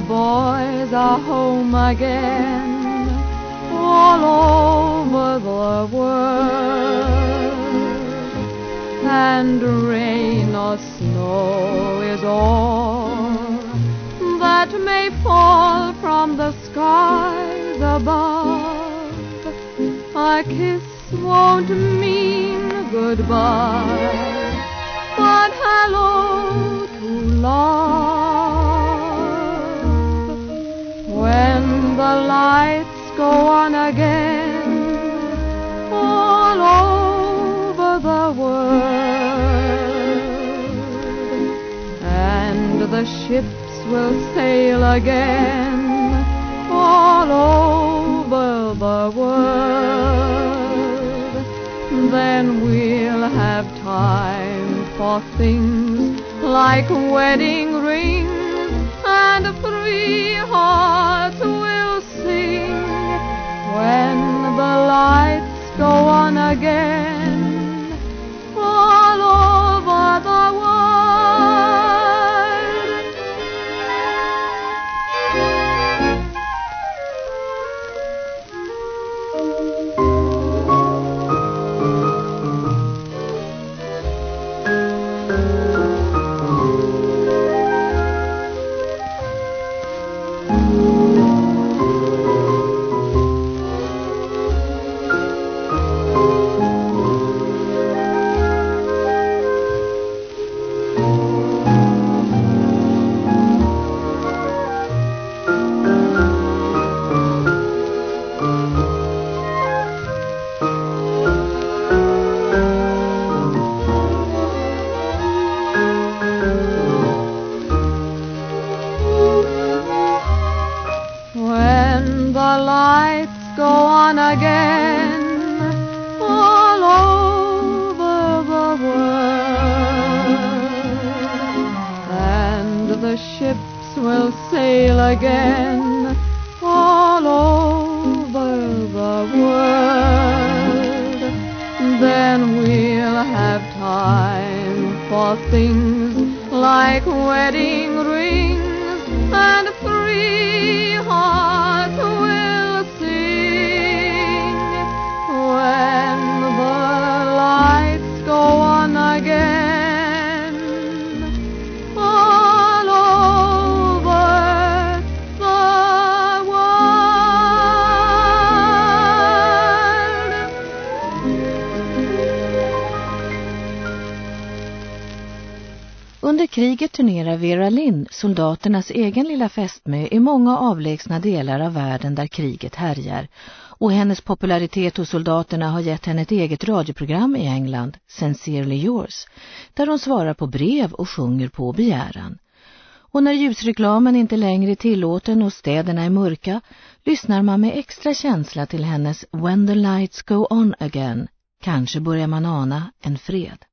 boys are home again all over the world, and rain or snow is all that may fall from the skies above. A kiss won't mean goodbye, but hello the ships will sail again all over the world, then we'll have time for things like wedding rings and free hearts on again all over the world, and the ships will sail again all over the world, then we'll have time for things like wedding rings and three Under kriget turnerar Vera Lynn, soldaternas egen lilla fästmö, i många avlägsna delar av världen där kriget härjar. Och hennes popularitet hos soldaterna har gett henne ett eget radioprogram i England, Sincerely Yours, där hon svarar på brev och sjunger på begäran. Och när ljusreklamen inte längre är tillåten och städerna är mörka, lyssnar man med extra känsla till hennes When the lights go on again. Kanske börjar man ana en fred.